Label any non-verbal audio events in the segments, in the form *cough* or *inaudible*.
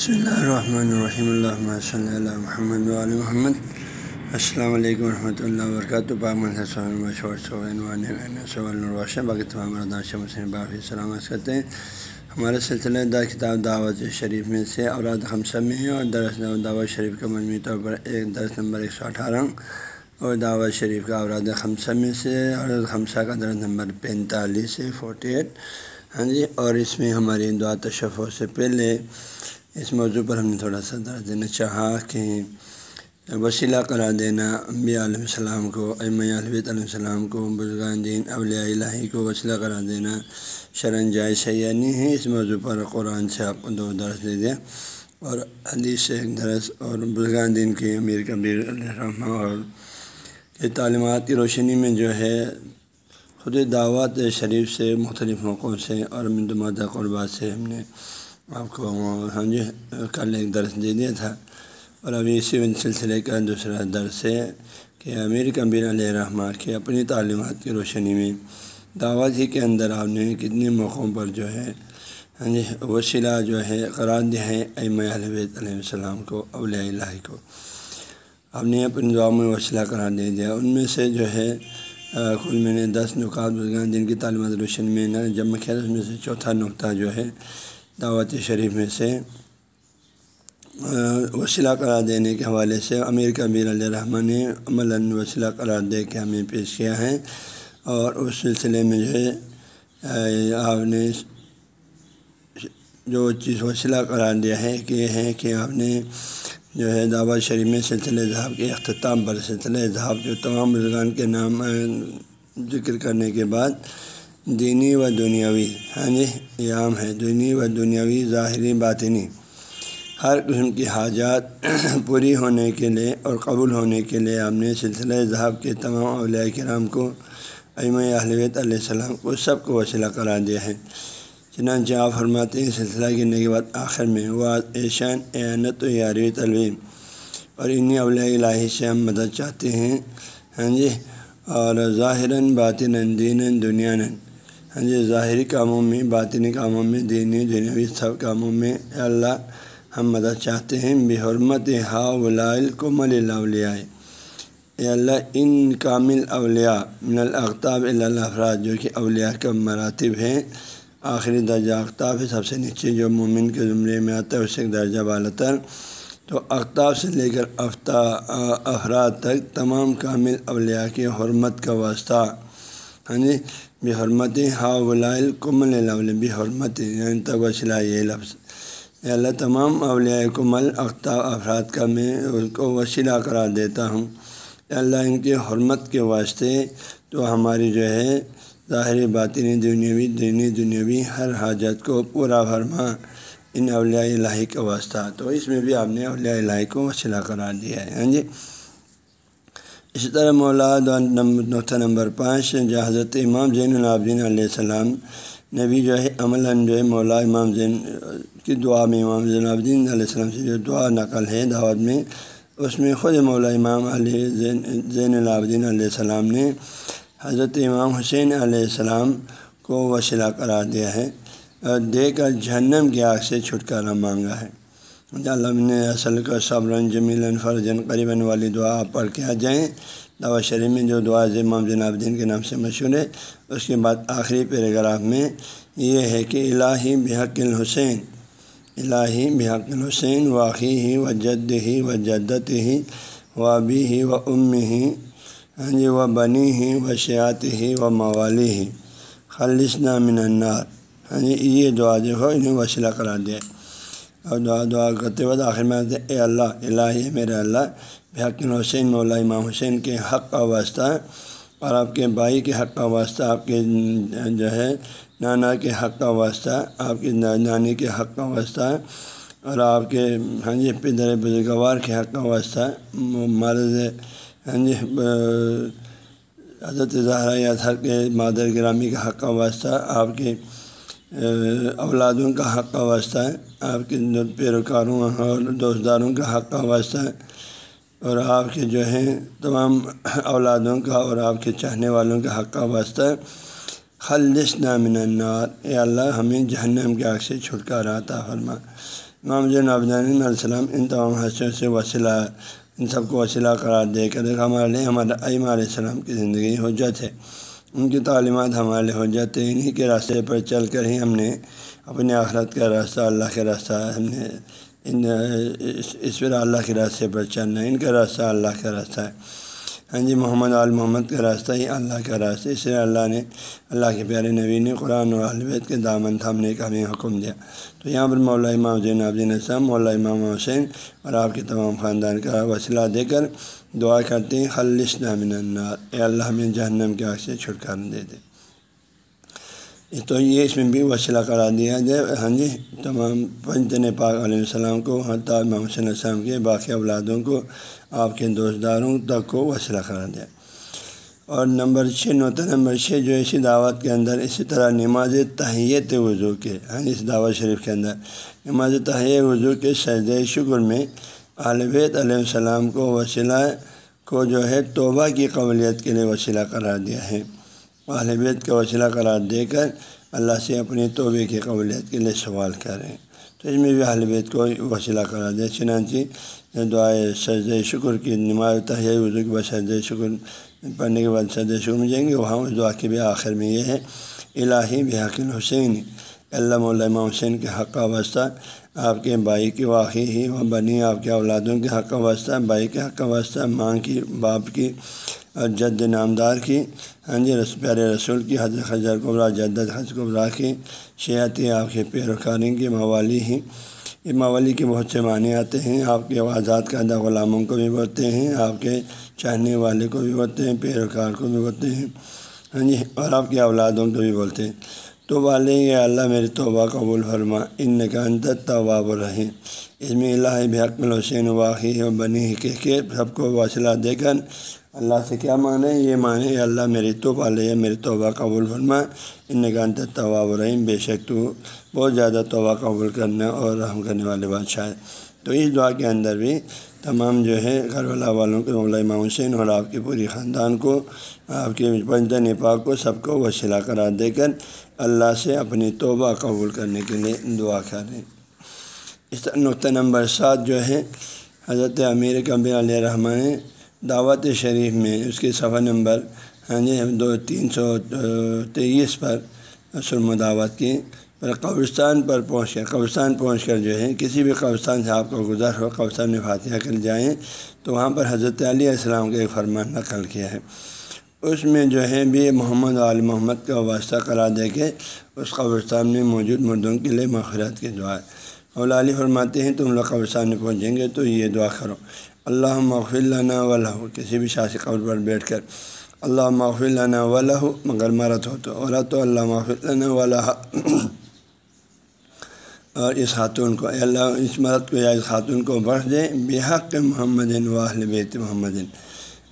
بسم اللہ الرحمن الرحیم اللہ صلی اللہ محمد علیہ محمد السلام علیکم ورحمۃ اللہ وبرکاتہ باقی تمام باقی سلامت کرتے ہیں ہمارے سلسلہ دا کتاب دعوت شریف میں سے اوراد خمسہ میں ہے اور درس دعوت شریف کا مجموعی طور پر ایک درس نمبر ایک سو اٹھارہ اور دعوت شریف کا اوراد خمسہ میں سے اور خمسہ کا درس نمبر پینتالیس سے فورٹی ایٹ ہاں جی اور اس میں ہماری دعا تشفوں سے پہلے اس موضوع پر ہم نے تھوڑا سا درد دینا چاہا کہ وسیلہ قرار دینا امبیا علیہ السلام کو ام علیہ السلام کو، بزرگان دین، اولیاء الہی کو وسیلہ قرار دینا شرن جائز سیانی ہے، اس موضوع پر قرآن سے آپ کو دو درس دے دیا اور حدیث سے ایک درس اور بزرگان دین کے امیر کبیر علیہ اور کے تعلیمات کی روشنی میں جو ہے خود دعوت شریف سے، مختلف موقعوں سے اور مندمادہ قربات سے ہم نے آپ کو ہاں جی کل ایک درس دے دیا تھا اور ابھی اسی سلسلے کا دوسرا درس ہے کہ امیر کبیر علیہ رحمٰ کی اپنی تعلیمات کی روشنی میں دعوت ہی کے اندر آپ نے کتنے موقعوں پر جو ہے ہاں جی وسیلہ جو ہے قرار دیا ہے ام علیہ علیہ السلام کو اولیاء الہی کو آپ نے اپنی دعا میں وسیلہ قرار دے دیا ان میں سے جو ہے کل میں نے دس نکات بزرگان جن کی تعلیمات روشنی میں نہ جب میں اس میں سے چوتھا نقطہ جو ہے دعوت شریف میں سے وسیلہ قرار دینے کے حوالے سے امیر کبیر علیہ رحمٰن نے عمل وسیلہ قرار دے کے ہمیں پیش کیا ہے اور اس سلسلے میں جو ہے آپ نے جو چیز وسیلہ قرار دیا ہے، کہ یہ ہے کہ آپ نے جو ہے دعوت شریف میں سلسلہ ذہاب کے اختتام پر سلسلہ ذہاب جو تمام بزرگان کے نام ذکر کرنے کے بعد دینی و دنیاوی ہاں جی یہ عام ہے، دینی و دنیاوی ظاہری باطنی۔ ہر قسم کی حاجات *clears throat* پوری ہونے کے لیے اور قبول ہونے کے لیے آپ نے سلسلہ ذہاب کے تمام اولیاء کرام کو ام اہلیت علیہ السلام کو سب کو وسیلہ قرار دیا ہے۔ چنانچہ آپ فرماتے ہیں، سلسلہ گرنے کے بعد آخر میں وہ ایشان اعنت و یاروی تلویم اور انہیں اولیاء الہی سے ہم مدد چاہتے ہیں ہاں جی اور ظاہراً باطن دین دنیا ہاں جی ظاہری کاموں میں، باطنی کاموں میں، دینی دنیاوی سب کاموں میں اللہ ہم مدد چاہتے ہیں۔ بے حرمت ہا ولائل کو مل اللہ اے اللہ، ان کامل اولیاء من الختاب اللہ افراد جو کہ اولیاء کا مراتب ہیں، آخری درجہ اختاب ہے، سب سے نیچے جو مومن کے زمرے میں آتا ہے، اس سے ایک درجہ بالتر تو اختاب سے لے کر افتا افراد تک تمام کامل اولیاء کی حرمت کا واسطہ ہاں جی بے حرمت ہا ولائل کمل بے حرمت یعنی تک وسیلہ یہ لفظ اللہ تمام اولیاء کمل اختاب افراد کا میں اس کو وسیلہ قرار دیتا ہوں اللہ ان کے حرمت کے واسطے تو ہماری جو ہے ظاہری باطنی دنیاوی دینی دنیاوی ہر حاجت کو پورا فرما ان اولیاء الہی کا واسطہ تو اس میں بھی آپ نے اولیاء الہی کو وسیلہ قرار دیا ہے ہاں جی اسی طرح مولاد نقطہ نمبر پانچ جو حضرت امام زین العابدین علیہ السلام نے بھی جو ہے عمل جو ہے مولا امام زین کی دعا میں امام زین العابدین علیہ السلام سے جو دعا نقل ہے دعوت میں، اس میں خود مولا امام علیہ زین زین العابدین علیہ السلام نے حضرت امام حسین علیہ السلام کو وسیلہ قرار دیا ہے اور دے کر جہنم کی آگ سے چھٹکارا مانگا ہے۔ نے اصل کا صبر جمیل فرجن قریباً والی دعا پڑھ کے آ جائیں۔ دعوت شریف میں جو دعا امام جناب الدین کے نام سے مشہور ہے۔ اس کے بعد آخری پیراگراف میں یہ ہے کہ الہی بحق الحسین، الہی بحق الحسین واقعی ہی و جد ہی و جدت ہی و ابی ہی و ام ہی ہاں جی و بنی ہی و شیات ہی و موالی ہی خالص نامن النار۔ ہاں جی یہ دعا جو ہو انہیں وسیلہ قرار دیا۔ اور دعا دعا کرتے وقت آخر میں اے اللہ الہ میرے اللہ بحق حسین، مولا امام حسین کے حق کا واسطہ اور آپ کے بھائی کے حق کا واسطہ، آپ کے جو ہے نانا کے حق کا واسطہ، آپ کی نانی کے حق کا واسطہ اور آپ کے ہاں جی پدر بزرگوار کے حق کا واسطہ مرض ہاں جی حضرت زہرا یا کے مادر گرامی کا حق کا واسطہ، آپ کے اولادوں کا حق کا واسطہ ہے۔ آپ کے پیروکاروں اور دوستداروں کا حق کا واسطہ ہے۔ اور آپ کے جو ہیں، تمام اولادوں کا اور آپ کے چاہنے والوں کا حق کا واسطہ ہے۔ خلص نامن النار۔ اے اللہ، ہمیں جہنم کے آگ سے چھٹکارا عطا فرما۔ امام جو علیہ السلام ان تمام حصوں سے وسیلہ، ان سب کو وسیلہ قرار دے کر، ہمارے لیے ہمارے علیہ السلام کی زندگی حجت ہے۔ ان کی تعلیمات ہمارے لیے حجت ہے انہیں کے راستے پر چل کر ہی ہم نے اپنے آخرت کا راستہ، اللہ کا راستہ ہم نے ان، اس پر اللہ کے راستے پر چلنا ان کا راستہ اللہ کا راستہ ہے۔ ہاں جی محمد عال محمد کا راستہ ہی اللہ کا راستہ اس لیے اللہ نے، اللہ کے پیارے نبی نے قرآن و البید کے دامن تھامنے کا ہمیں حکم دیا۔ تو یہاں پر مولا امام زین عبدین السلام مولا امام حسین اور آپ کے تمام خاندان کا وسیلہ دے کر دعا کرتے ہیں خلص نامن النار اے اللہ ہمیں جہنم کے آگ سے چھٹکارا دے دے تو یہ اس میں بھی وسیلہ کرا دیا جائے ہاں جی تمام پنجن پاک علیہ السلام کو حتیٰ محمد صلی اللہ علیہ وسلم کے باقی اولادوں کو آپ کے دوست داروں تک کو وسیلہ کرا دیا اور نمبر چھ نوتا نمبر چھ جو اسی دعوت کے اندر اسی طرح نماز تحیت وضو کے ہاں اس دعوت شریف کے اندر نماز تحیہ وضو کے سجد شکر میں عالبیت علیہ السلام کو وسیلہ کو جو ہے توبہ کی قبولیت کے لیے وسیلہ قرار دیا ہے۔ بیت کا وسیلہ قرار دے کر اللہ سے اپنی توبے کی قبولیت کے لیے سوال کریں۔ تو اس میں بھی بیت کو وسیلہ قرار دے چنانچہ دعائے سجد شکر کی نماز تحیہ وضو کے بعد سجد شکر پڑھنے کے بعد سجد شکر میں جائیں گے، وہاں اس دعا کے بھی آخر میں یہ ہے، الہی بحق الحسین۔ علامہ علامہ حسین کے حق کا واسطہ، آپ کے بھائی کی واقعی ہی وہ بنی آپ کے اولادوں کے حق واسطہ، بھائی کے حق واسطہ، ماں کی، باپ کی اور جد نامدار کی۔ ہاں جی رس، پیارے رسول کی، حضرت خجر قبرا جد حضرت قبرا کی شیعتی آپ کے پیروکاری کے موالی ہی یہ موالی کے بہت سے معنی آتے ہیں۔ آپ کے آزاد کردہ غلاموں کو بھی بولتے ہیں، آپ کے چاہنے والے کو بھی بولتے ہیں پیروکار کو بھی بولتے ہیں۔ ہاں جی اور آپ کے اولادوں کو بھی بولتے ہیں۔ تو والے یہ اللہ میرے توبہ قبول فرما ان کا طواب الرحیم۔ اس میں اللہ بحق الحسین واقعی و بنی کے سب کو واصلہ دے کر اللہ سے کیا مانے یہ مانے اللہ میری تو والے میری توبہ قبول فرما۔ ان کا طواب الرحیم، بے شک تو بہت زیادہ توبہ قبول کرنے اور رحم کرنے والے بادشاہ ہے تو اس دعا کے اندر بھی تمام جو ہے گھر والا والوں کے مولا امام حسین اور آپ کے پوری خاندان کو، آپ کے پنجہ نپاک کو، سب کو وسیلہ قرار دے کر اللہ سے اپنی توبہ قبول کرنے کے لیے دعا کریں اس نقطہ نمبر سات جو ہے، حضرت امیر کبیر علیہ رحمٰن دعوت شریف میں اس کے صفحہ نمبر ہاں جی دو تین سو تیئیس پر سرم دعوت کی پر قبرستان پر پہنچ کر قبرستان پہنچ کر جو ہے، کسی بھی قبرستان سے آپ کو گزر ہو قبرستان میں فاتحہ کر جائیں تو وہاں پر حضرت علیہ السلام کا ایک فرمان نقل کیا ہے۔ اس میں جو ہے، بھی محمد عال محمد کا واسطہ قرار دے کے اس قبرستان میں موجود مردوں کے لیے مغفرت کی دعا ہے۔ اولا علی فرماتے ہیں، تم لوگ قبرستان میں پہنچیں گے تو یہ دعا کرو۔ اللہ مغفر اللہ ولہ کسی بھی شاسی قبر پر بیٹھ کر۔ اللہ مغفر اللہ ولہ مگر مرت ہو تو اولا تو اللہ مغفر اللہ ولہ اور اس خاتون کو اللہ اس مرد کو یا اس خاتون کو بڑھ دے۔ بے حق محمد واہل بیت محمد۔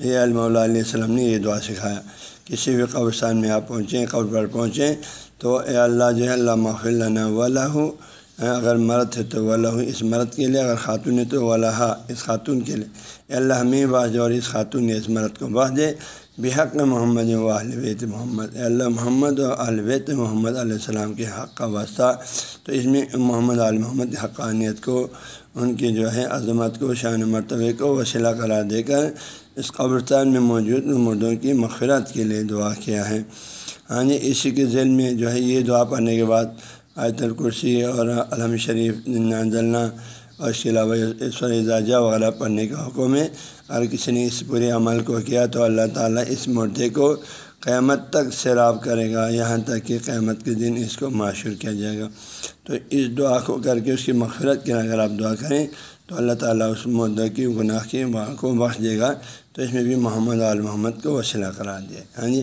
یہ علم علیہ السلام نے یہ دعا سکھایا کسی بھی قبرستان میں آپ پہنچیں، قبر پر پہنچیں تو اے اللہ جو ہے اللہ مغفر اللہ ولہ اگر مرد ہے تو ولہ اس مرد کے لیے، اگر خاتون ہے تو ولہ اس خاتون کے لیے۔ اے اللہ ہمیں باز اور اس خاتون نے اس مرد کو باز دے۔ بحق محمد و بیت محمد۔ اللہ محمد و البیت محمد علیہ السلام کے حق کا واسطہ۔ تو اس میں محمد علیہ محمد حقانیت کو، ان کی جو ہے عظمت کو، شان مرتبے کو وسیلہ قرار دے کر اس قبرستان میں موجود مردوں کی مغفرت کے لیے دعا کیا ہے۔ ہاں جی اسی کے ذیل میں جو ہے یہ دعا پڑھنے کے بعد آیت الکرسی اور علم شریف نانزلنا اور اس کے علاوہ ایشور اعزاجہ وغیرہ پڑھنے کا حکم ہے اگر کسی نے اس پورے عمل کو کیا تو اللہ تعالیٰ اس مردے کو قیامت تک سیراب کرے گا، یہاں تک کہ قیامت کے دن اس کو معاشر کیا جائے گا۔ تو اس دعا کو کر کے اس کی مغفرت کے اگر آپ دعا کریں تو اللہ تعالیٰ اس مدعا کی گناہ کی کو بخش دے گا۔ تو اس میں بھی محمد عال محمد کو وسیلہ قرار دیا۔ ہاں جی۔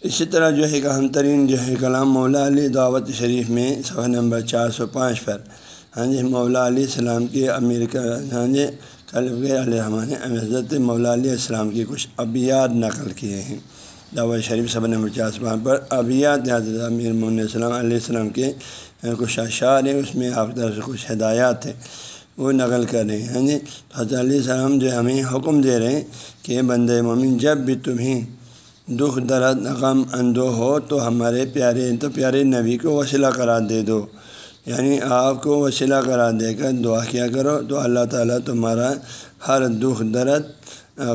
اسی طرح جو ہے کہ اہم ترین جو ہے کلام مولا علی دعوت شریف میں صفحہ نمبر چار سو پانچ پر۔ ہاں جی مولا علیہ السلام کی امیر کا ہاں جی طلب علیہ نے حضرت مولا علیہ السلام کی کچھ ابیات نقل کیے ہیں۔ دعوت شریف صبح نمبر چار سو پر ابیات حضرت امیر محمد السلام علیہ السلام کے کچھ اشعار ہیں، اس میں آپ طرف سے کچھ ہدایات ہیں۔ وہ نقل کر رہے ہیں۔ ہاں جی حضرت علیہ السلام جو ہمیں حکم دے رہے ہیں کہ بند مومن جب بھی تمہیں دکھ، درد، غم اندو ہو تو ہمارے پیارے، تو پیارے نبی کو وسیلہ قرار دے دو۔ یعنی آپ کو وسیلہ کرا دے کر دعا کیا کرو، تو اللہ تعالیٰ تمہارا ہر دکھ، درد،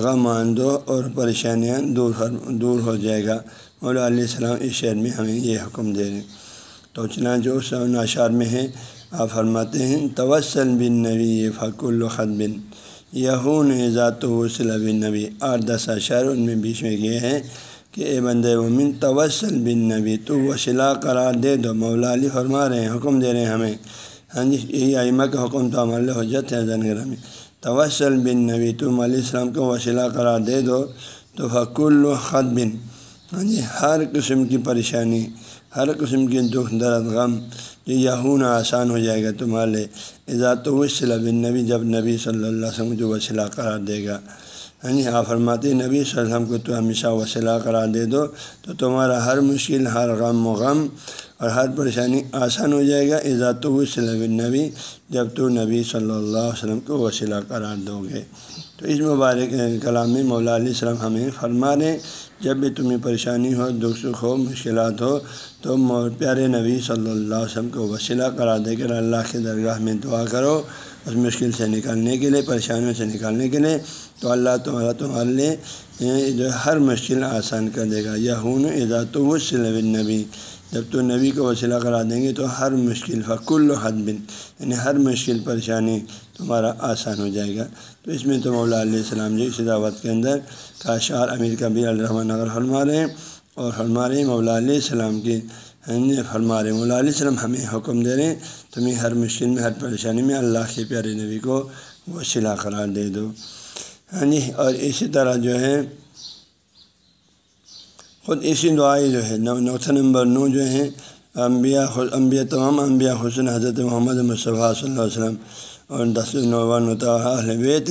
غم آندو اور پریشانیاں دور دور ہو جائے گا۔ مولا علیہ السلام اس شعر میں ہمیں یہ حکم دے رہے تو چنا جو ناشار میں ہے آپ فرماتے ہیں، توسل بن نبی فق الخط بن یہون ذات وسل بن نبی آٹھ دس اشعار ان میں بیچ میں یہ ہے کہ اے بند ومن توسل بن نبی، تو وسیلہ قرار دے دو، مولا علی فرما رہے ہیں، حکم دے رہے ہیں ہمیں۔ ہاں جی یہی ائمہ کا حکم تو ہمارے حجت ہے زنگرہ میں توسل بن نبی تم علیہ السلام کو وسیلہ قرار دے دو۔ تو فق الخط بن۔ ہاں جی ہر قسم کی پریشانی، ہر قسم کی دکھ، درد، غم جو یہون آسان ہو جائے گا تمہارے اضاط وصل بن نبی، جب نبی صلی اللہ علیہ وسلم جو وسیلہ قرار دے گا۔ ہاں جی آپ فرماتے نبی صلی اللہ علیہ وسلم کو تو ہمیشہ وسیلہ قرار دے دو، تو تمہارا ہر مشکل، ہر غم و غم اور ہر پریشانی آسان ہو جائے گا اضاط وصل بن نبی جب تو نبی صلی اللہ علیہ وسلم کو وسیلہ قرار دو گے۔ تو اس مبارک کلام میں مولا علیہ السلام ہمیں فرما رہے جب بھی تمہیں پریشانی ہو، دکھ سکھ ہو، مشکلات ہو، تو پیارے نبی صلی اللہ علیہ وسلم کو وسیلہ کرا دے کر اللہ کے درگاہ میں دعا کرو، اس مشکل سے نکالنے کے لیے، پریشانیوں سے نکالنے کے لیے۔ تو اللہ تمہارا تمہارے لیے جو ہر مشکل آسان کر دے گا۔ یہ ہوں تو وصل نبی جب تو نبی کو وسیلہ کرا دیں گے تو ہر مشکل فکل حد بن یعنی ہر مشکل پریشانی تمہارا آسان ہو جائے گا۔ تو اس میں تو مولا علیہ السلام جو اسی دعوت کے اندر کاشار امیر کبیر الرحمٰن نگر فرما رہے ہیں اور فرما رہے ہیں مولا علیہ السلام کی فرما رہے ہیں، مولا علیہ السلام ہمیں حکم دے رہے ہیں، تمہیں ہر مشکل میں، ہر پریشانی میں اللہ کے پیارے نبی کو وسیلہ قرار دے دو۔ ہاں جی اور اسی طرح جو ہے خود اسی دعائیں جو ہے نوتھ نمبر نو جو ہیں، انبیاء انبیاء، تمام انبیاء حسن حضرت محمد مصطفیٰ صلی اللہ علیہ وسلم اور دس البیت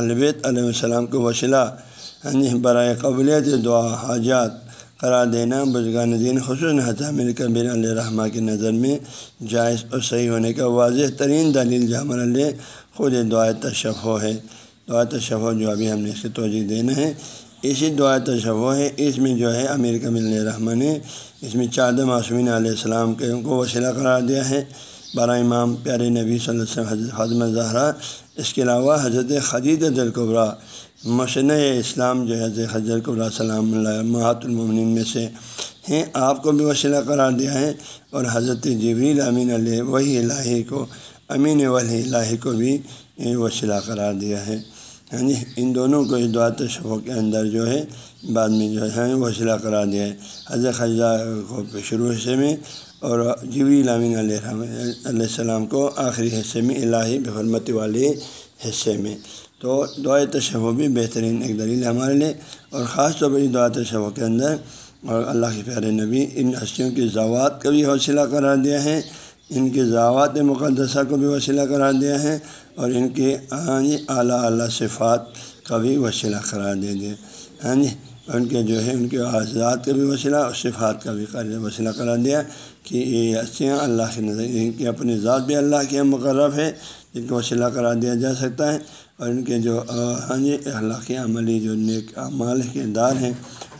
البیت علیہ السلام کو وسیلہ یعنی برائے قبلیت دعا، حاجات قرار دینا، بزرگان دین خصوصاً حضام کبیر علیہ رحمٰ کی نظر میں جائز اور صحیح ہونے کا واضح ترین دلیل جامع علیہ خود دعائے تشف ہے۔ دعا تشف جو ابھی ہم نے اس کی توجہ دینا ہے۔ اسی دعا تشو ہے۔ اس میں جو ہے امیر کمل رحمٰن نے اس میں چاد معصومین علیہ السلام کے ان کو وسیلہ قرار دیا ہے۔ بارہ امام پیارے نبی صلی اللہ علیہ وسلم حضرت زہرا۔ اس کے علاوہ حضرت خدید القبرا مشن اسلام جو ہے، حضرت حضرت قبرا سلام اللہ محت المن میں سے ہیں۔ آپ کو بھی وسیلہ قرار دیا ہے۔ اور حضرت جبریل امین علیہ وہی الہی کو، امین ولی الہی کو بھی وسیلہ قرار دیا ہے۔ ہاں جی ان دونوں کو اس دعا شفوں کے اندر جو ہے بعد میں جو ہے وسیلہ کرا دیا ہے۔ حضرت خزہ کو شروع حصے میں اور جبی الامین علیہ علیہ السلام کو آخری حصے میں، الہی بحرمت والے حصے میں۔ تو دعا تشف بھی بہترین ایک دلیل ہمارے لیے۔ اور خاص طور پر دعا تشف کے اندر اور اللہ کے پیارے نبی ان ہستیوں کی زوات کا بھی حوصلہ قرار دیا ہے۔ ان کے ذوات مقدسہ کو بھی وسیلہ قرار دیا ہے۔ اور ان کے ہاں جی اعلیٰ اعلیٰ صفات کا بھی وسیلہ قرار دے دیا ہاں جی یعنی ان کے جو ہے ان کے اعزاد کا بھی وسیلہ اور صفات کا بھی وسیلہ قرار دیا کہ یہ ہستیاں اللہ کے نظر ان کی اپنی ذات بھی اللہ کے مقرب ہے، جن کو وسیلہ قرار دیا جا سکتا ہے۔ اور ان کے جو ہاں جی اللہ کے عملی جو نیک اعمال کردار ہیں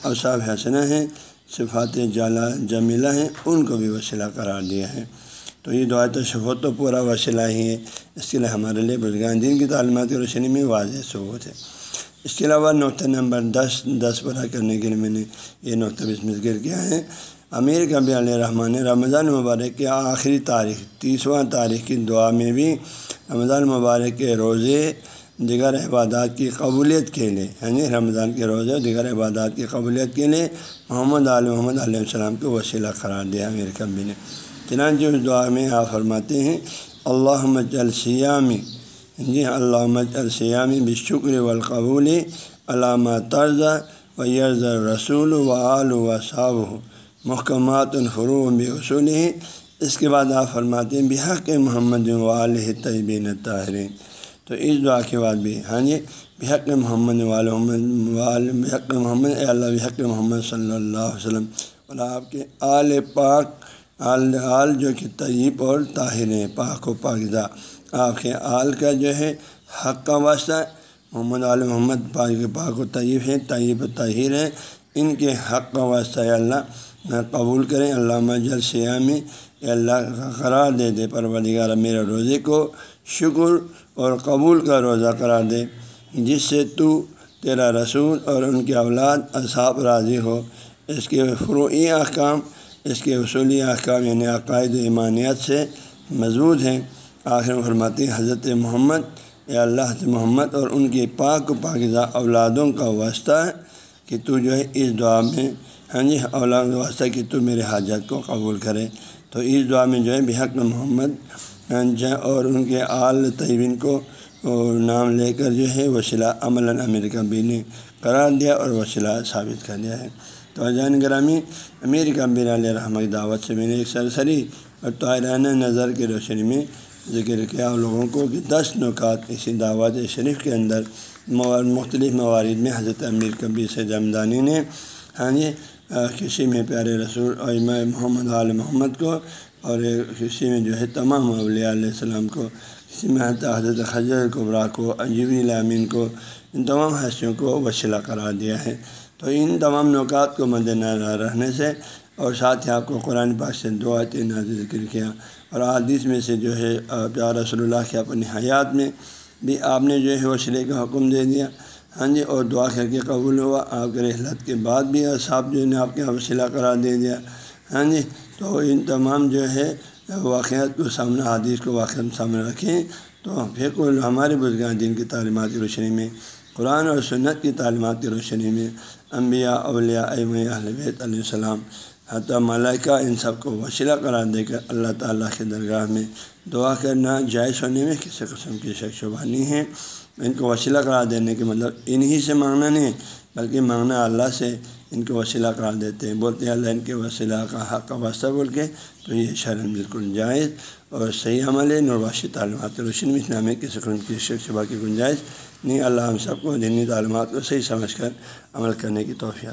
اور صاحب حسنہ ہیں، صفات جالا جمیلہ ہیں، ان کو بھی وسیلہ قرار دیا ہے۔ تو یہ دعا شفت تو پورا وسیلہ ہی ہے۔ اس کے لیے ہمارے لیے بزرگان دین کی تعلیمات کی روشنی میں واضح ثبوت ہے۔ اس کے علاوہ نقطہ نمبر دس دس پورا کرنے کے لیے میں نے یہ نقطہ بھی ذکر کیا ہے۔ امیر کبی علیہ رحمٰن رمضان مبارک کے آخری تاریخ، تیسواں تاریخ کی دعا میں بھی رمضان مبارک کے روزے دیگر عبادات کی قبولیت کے لیے یعنی رمضان کے روزے دیگر عبادات کی قبولیت کے لیے محمد علیہ محمد علیہ السلام کو وسیلہ قرار دیا۔ امیر کبی نے چنانچہ اس دعا میں آپ فرماتے ہیں اللہ السیامی جی ہاں، اللہ السیامی بشکر والقبول علامہ طرز و یرز رسول و آل و صاب محکمات الفرو بھی اس کے بعد آپ فرماتے ہیں، بحق محمد علیہ طیبین طاہرین تو اس دعا کے بعد بھی ہاں جی بحق محمد وال بحق محمد، اے اللہ بحق محمد صلی اللہ علیہ وسلم۔ اور آپ کے آل پاک آل آل جو کہ طیب اور طاہر ہیں، پاک و پاکزہ۔ آپ کے آل کا جو ہے، حق کا واسطہ۔ محمد عال محمد پاک پاک و طیب ہیں، طیب و طاہر ہیں۔ ان کے حق کا واسطہ اللہ قبول کریں۔ علامہ جل سیامی اللہ کا قرار دے دے، پروردگار میرے روزے کو شکر اور قبول کا روزہ قرار دے، جس سے تو تیرا رسول اور ان کے اولاد اصحاب راضی ہو۔ اس کے فروعی احکام اس کے اصولی احکام یعنی عقائد ایمانیت سے مضبوط ہیں۔ آخر فرماتی حضرت محمد یا اللہ محمد، اور ان کے پاک و پاکزہ اولادوں کا واسطہ ہے کہ تو جو ہے اس دعا میں ہاں جی اولاد کا واسطہ کہ تو میرے حاجت کو قبول کرے۔ تو اس دعا میں جو ہے بحق محمد ہاں جی، اور ان کے آل طیبین کو نام لے کر جو ہے وسیلہ عمل امریکہ بھی نے قرار دیا اور وسیلہ ثابت کر دیا ہے۔ تو جان گرامی امیر امبیر علیہ رحمۃ دعوت سے میں نے ایک سرسری اور طائرانہ نظر کی روشنی میں ذکر کیا لوگوں کو کہ دس نکات اسی دعوت شریف کے اندر مختلف موارد میں حضرت امیر کبیر سے جمدانی نے ہاں جی کسی میں پیارے رسول امہ محمد علیہ محمد کو اور کسی میں جو ہے تمام اولیاء علیہ السلام کو کسی میں حضرت خجر قبرا کو عجیب الامین کو، ان تمام حسیوں کو وسیلہ قرار دیا ہے۔ تو ان تمام نکات کو مد نظر رہنے سے اور ساتھ ہی آپ کو قرآن پاک سے دعا نازل ذکر کیا اور حدیث میں سے جو ہے پیار رسول اللہ کے اپنی حیات میں بھی آپ نے جو ہے وسیلے کا حکم دے دیا۔ ہاں جی اور دعا کر کے قبول ہوا۔ آپ کے رحلت کے بعد بھی صاحب جو ہے آپ کے وسیلہ قرار دے دیا۔ ہاں جی تو ان تمام جو ہے واقعات کو سامنے حدیث کو واقعات سامنے رکھیں۔ تو پھر کوئی ہمارے بزرگان دین کی تعلیمات کی روشنی میں قرآن اور سنت کی تعلیمات کی روشنی میں انبیاء، اولیاء اہل بیت علیہ السلام حتیٰ ملائکہ، ان سب کو وسیلہ قرار دے کر اللہ تعالیٰ کے درگاہ میں دعا کرنا جائز ہونے میں کسی قسم کی شک شبہ نہیں ہے۔ ان کو وسیلہ قرار دینے کے مطلب انہی سے مانگنا نہیں بلکہ مانگنا اللہ سے ان کو وسیلہ قرار دیتے ہیں۔ بولتے ہیں اللہ ان کے وسیلہ کا حق کا واسطہ بول کے تو یہ شرم بالکل جائز اور صحیح عمل ہے۔ نرواشی تعلیمات روشن میں اسلام کسی قسم کی شک شبہ کی گنجائش نہیں، اللہ ہم سب کو دینی تعلیمات کو صحیح سمجھ کر عمل کرنے کی توفیع